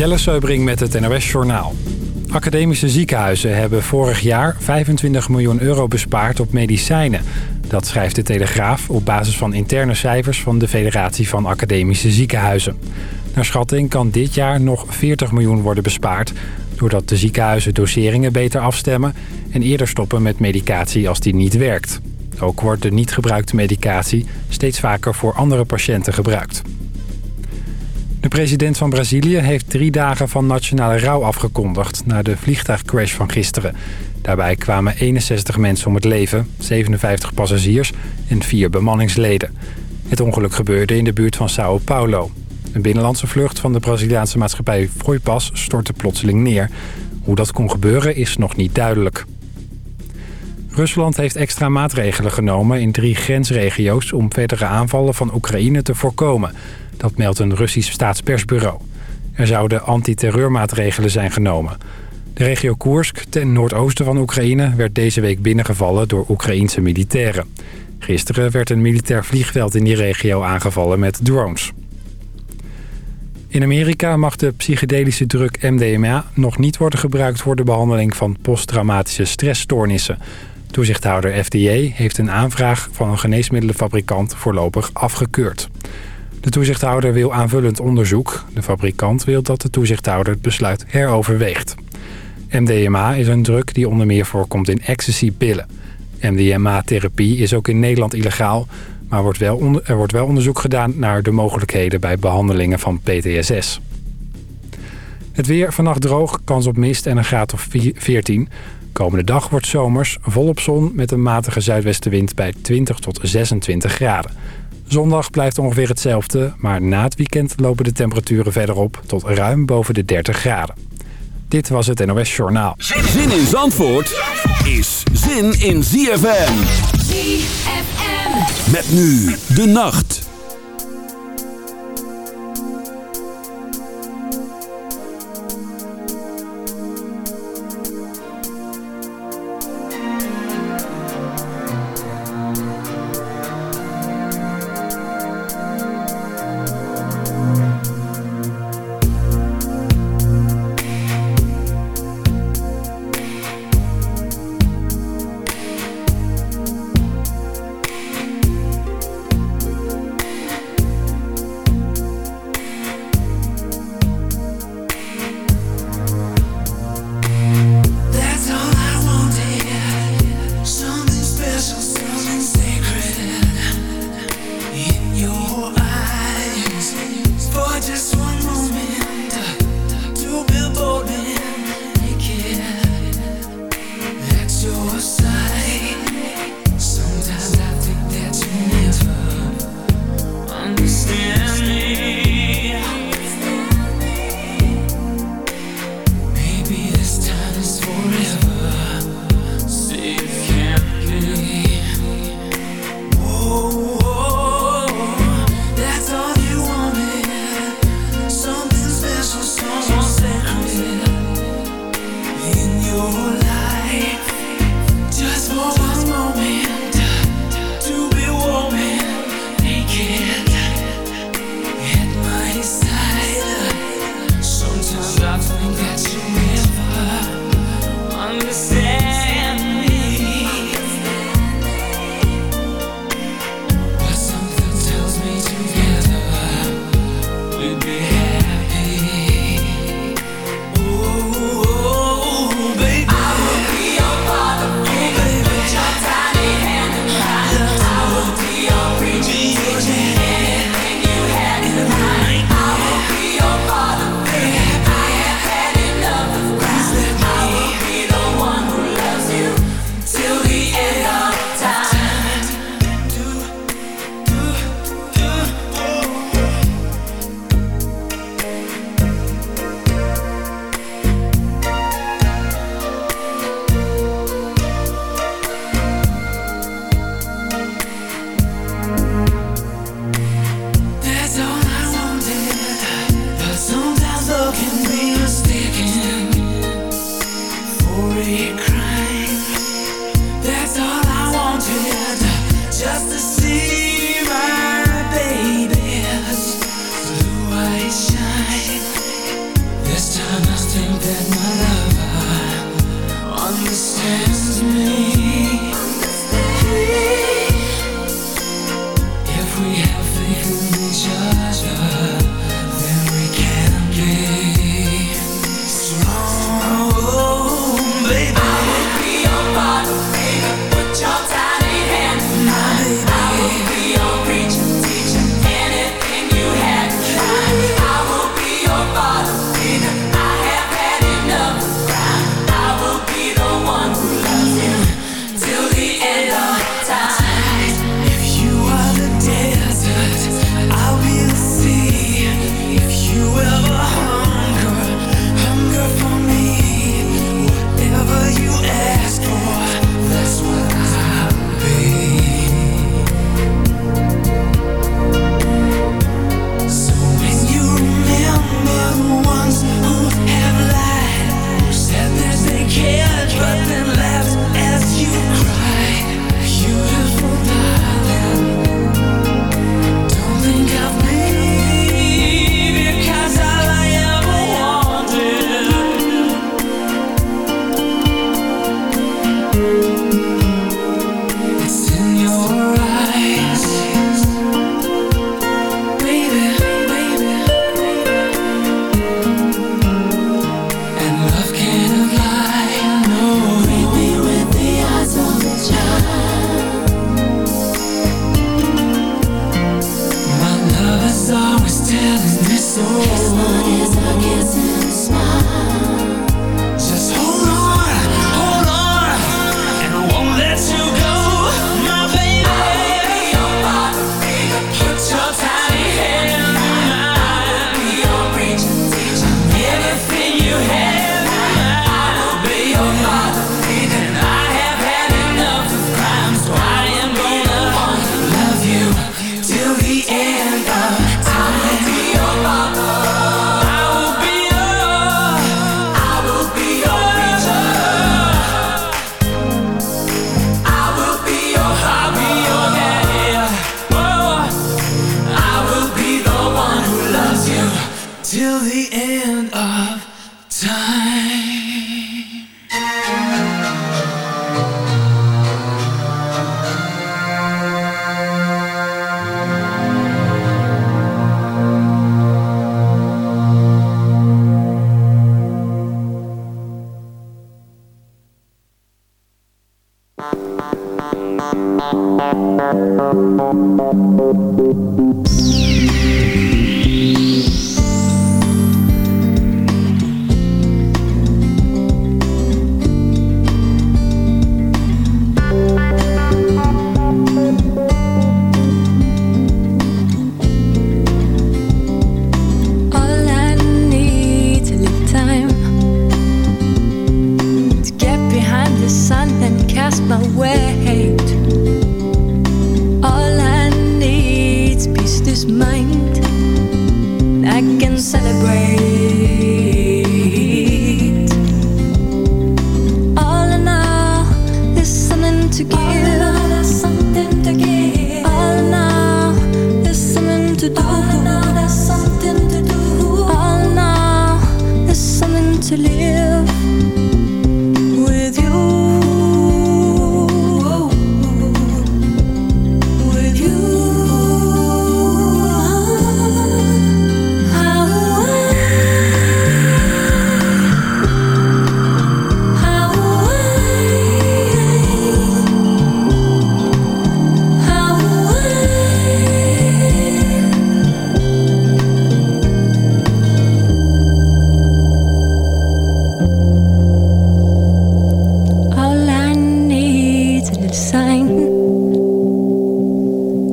Jelle Seubring met het NOS Journaal. Academische ziekenhuizen hebben vorig jaar 25 miljoen euro bespaard op medicijnen. Dat schrijft de Telegraaf op basis van interne cijfers van de Federatie van Academische Ziekenhuizen. Naar schatting kan dit jaar nog 40 miljoen worden bespaard... doordat de ziekenhuizen doseringen beter afstemmen... en eerder stoppen met medicatie als die niet werkt. Ook wordt de niet gebruikte medicatie steeds vaker voor andere patiënten gebruikt. De president van Brazilië heeft drie dagen van nationale rouw afgekondigd... na de vliegtuigcrash van gisteren. Daarbij kwamen 61 mensen om het leven, 57 passagiers en vier bemanningsleden. Het ongeluk gebeurde in de buurt van Sao Paulo. Een binnenlandse vlucht van de Braziliaanse maatschappij Voipas stortte plotseling neer. Hoe dat kon gebeuren is nog niet duidelijk. Rusland heeft extra maatregelen genomen in drie grensregio's... om verdere aanvallen van Oekraïne te voorkomen... Dat meldt een Russisch staatspersbureau. Er zouden antiterreurmaatregelen zijn genomen. De regio Koersk, ten noordoosten van Oekraïne... werd deze week binnengevallen door Oekraïense militairen. Gisteren werd een militair vliegveld in die regio aangevallen met drones. In Amerika mag de psychedelische druk MDMA nog niet worden gebruikt... voor de behandeling van posttraumatische stressstoornissen. Toezichthouder FDA heeft een aanvraag van een geneesmiddelenfabrikant voorlopig afgekeurd. De toezichthouder wil aanvullend onderzoek. De fabrikant wil dat de toezichthouder het besluit heroverweegt. MDMA is een druk die onder meer voorkomt in ecstasy-pillen. MDMA-therapie is ook in Nederland illegaal... maar wordt wel er wordt wel onderzoek gedaan naar de mogelijkheden bij behandelingen van PTSS. Het weer vannacht droog, kans op mist en een graad of 14. Komende dag wordt zomers, volop zon met een matige zuidwestenwind bij 20 tot 26 graden. Zondag blijft ongeveer hetzelfde, maar na het weekend lopen de temperaturen verder op tot ruim boven de 30 graden. Dit was het NOS Journaal. Zin in Zandvoort is zin in ZFM. ZFM. Met nu de nacht. the end of time. waiting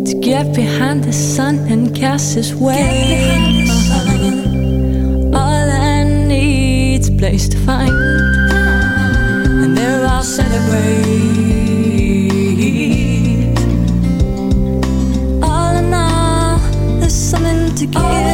to get behind the sun and cast his way. All I need's place to find, and there I'll celebrate. All in all, there's something to give.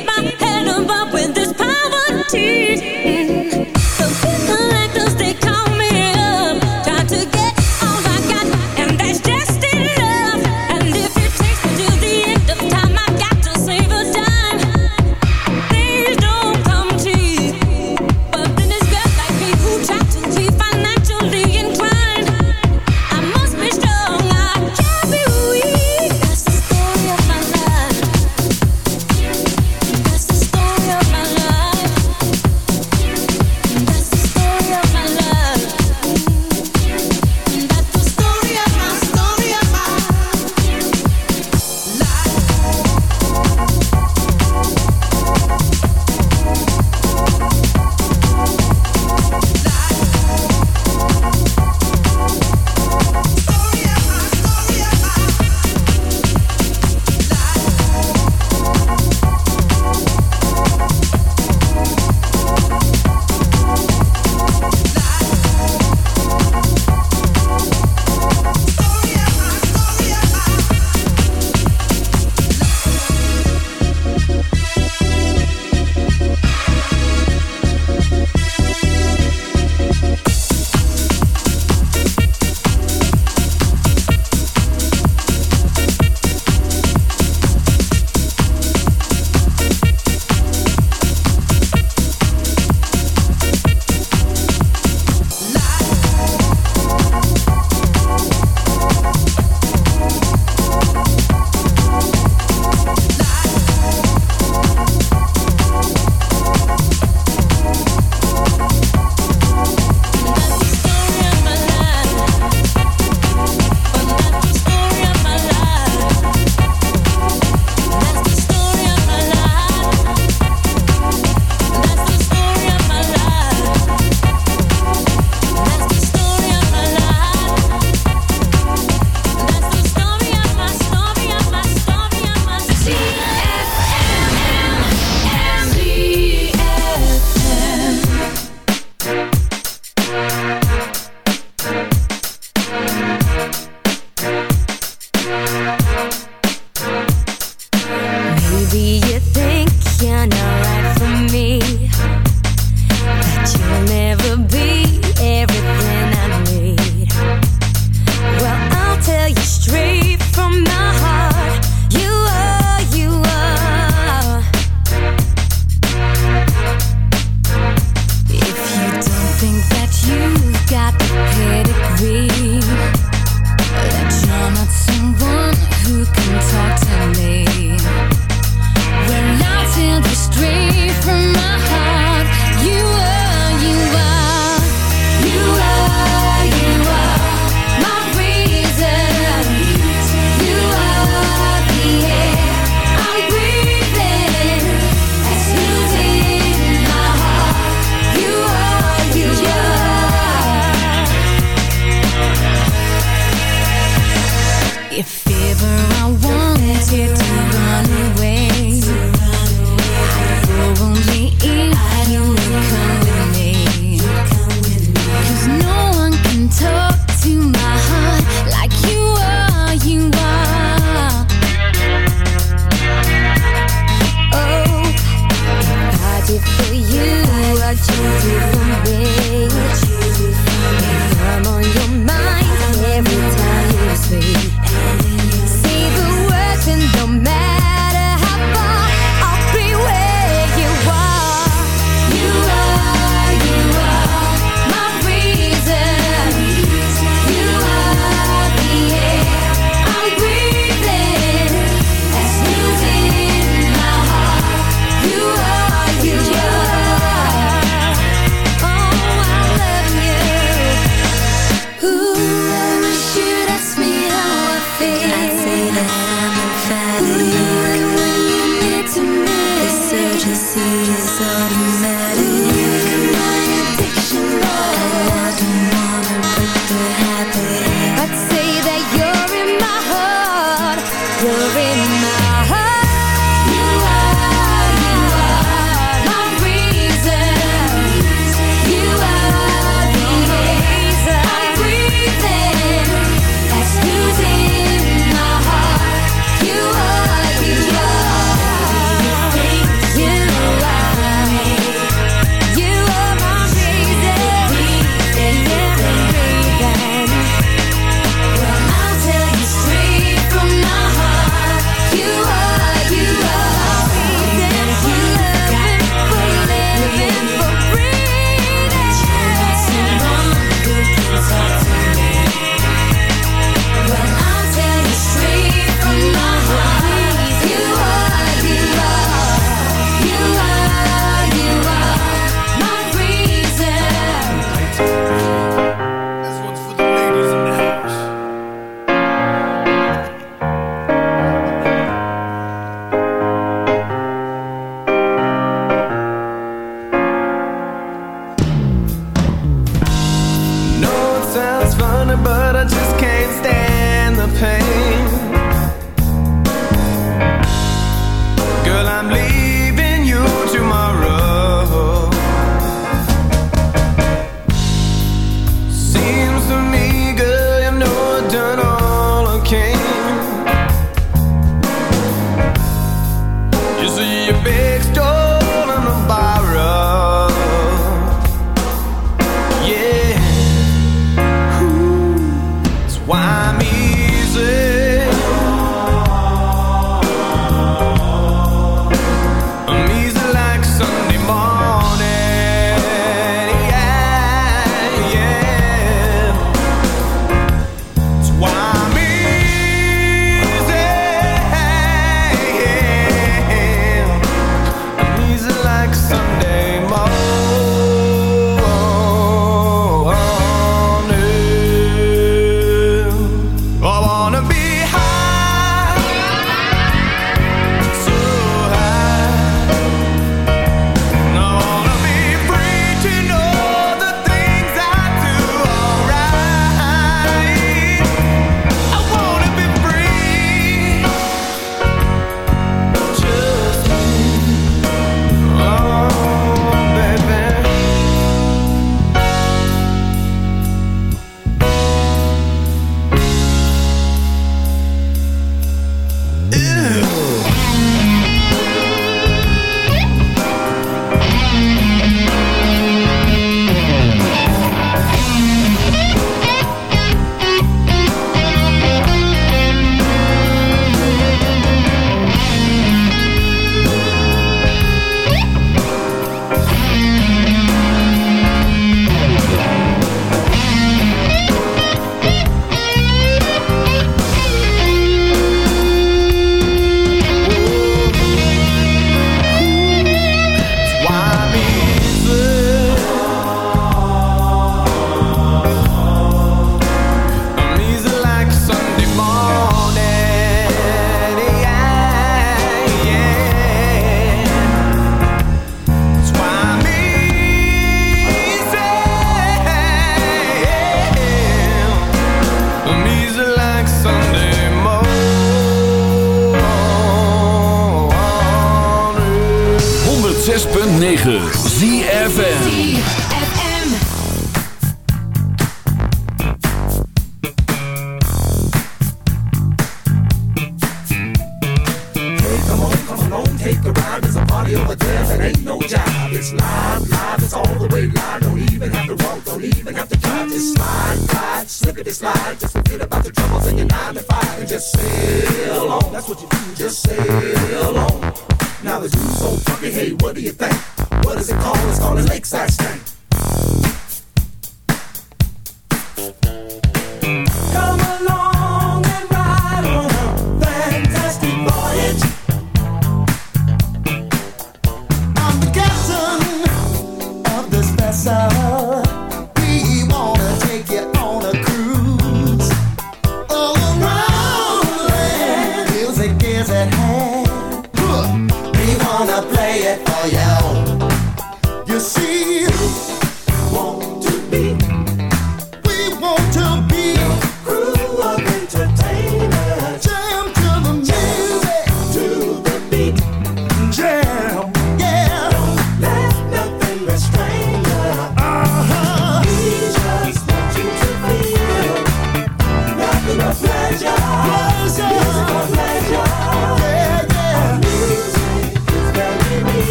my head above with this poverty.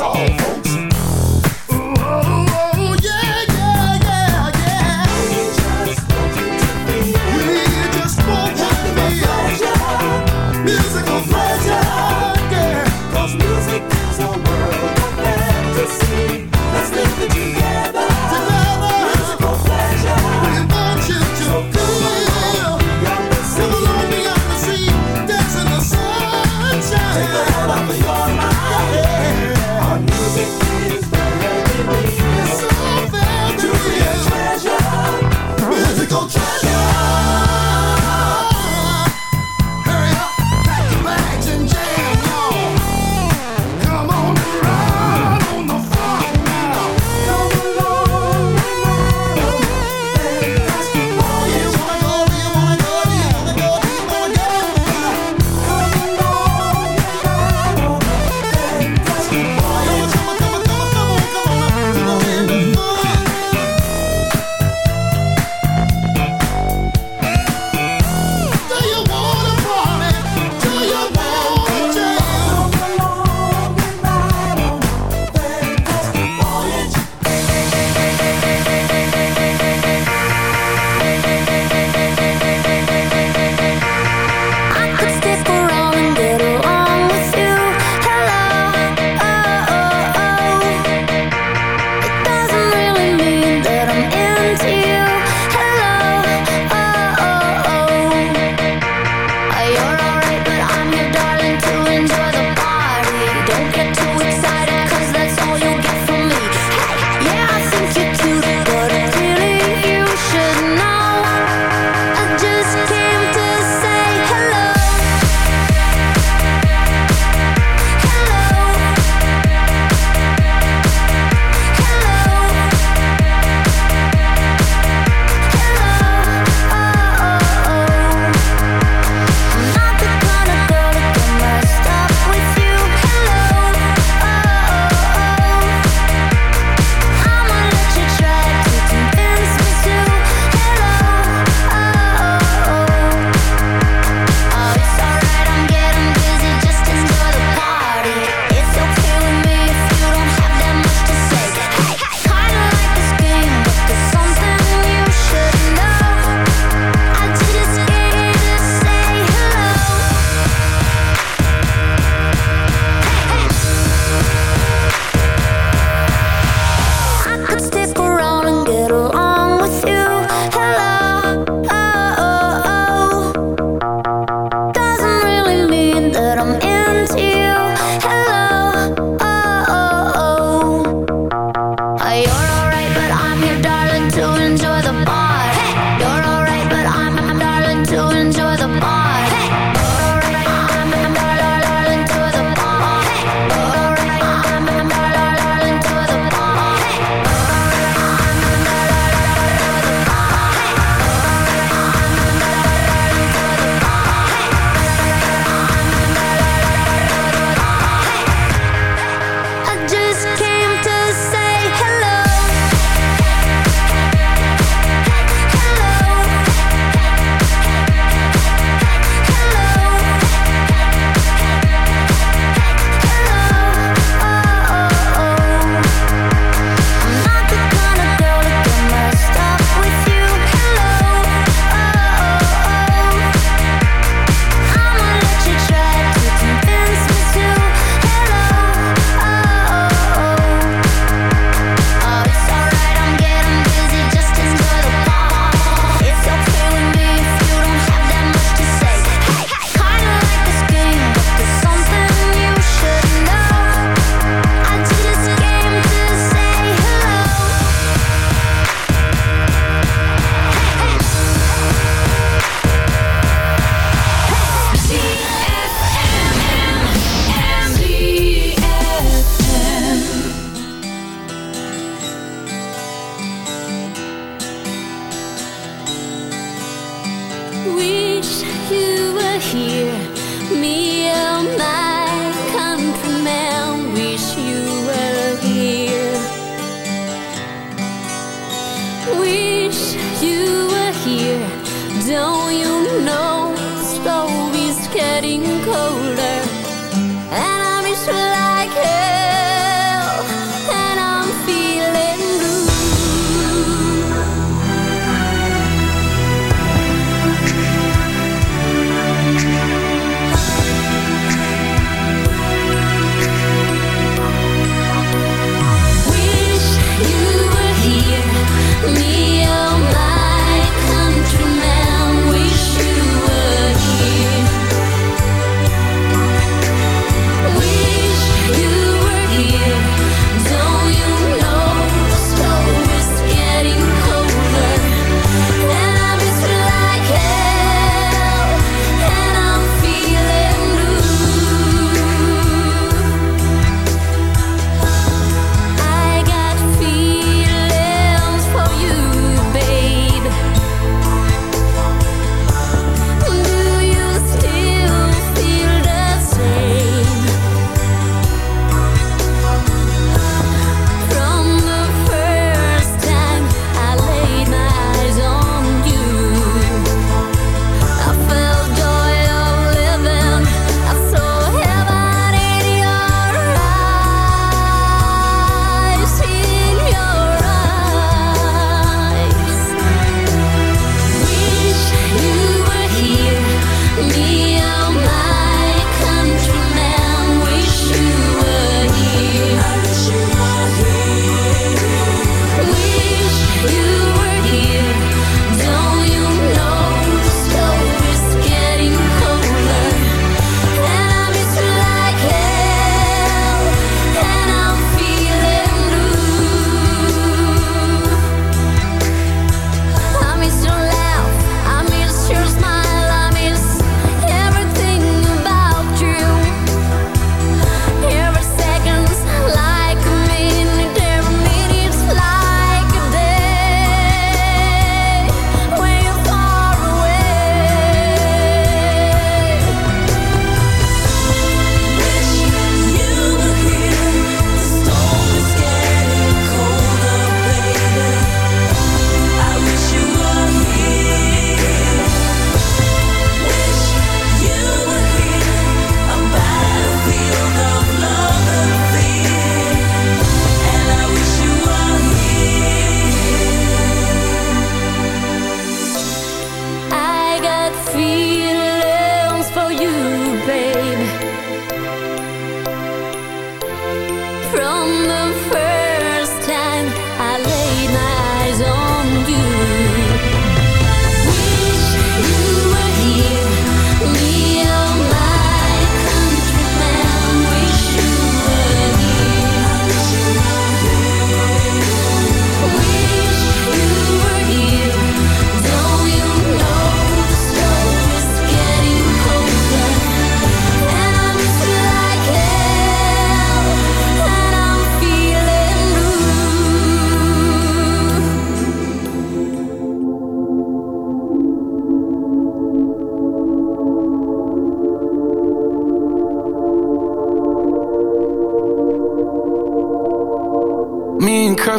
off.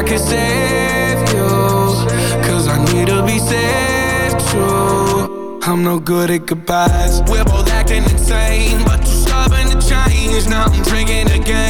I could save you Cause I need to be saved true. I'm no good at goodbyes. We're both acting insane But you're stubborn to change. Now I'm drinking again.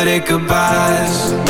good at goodbyes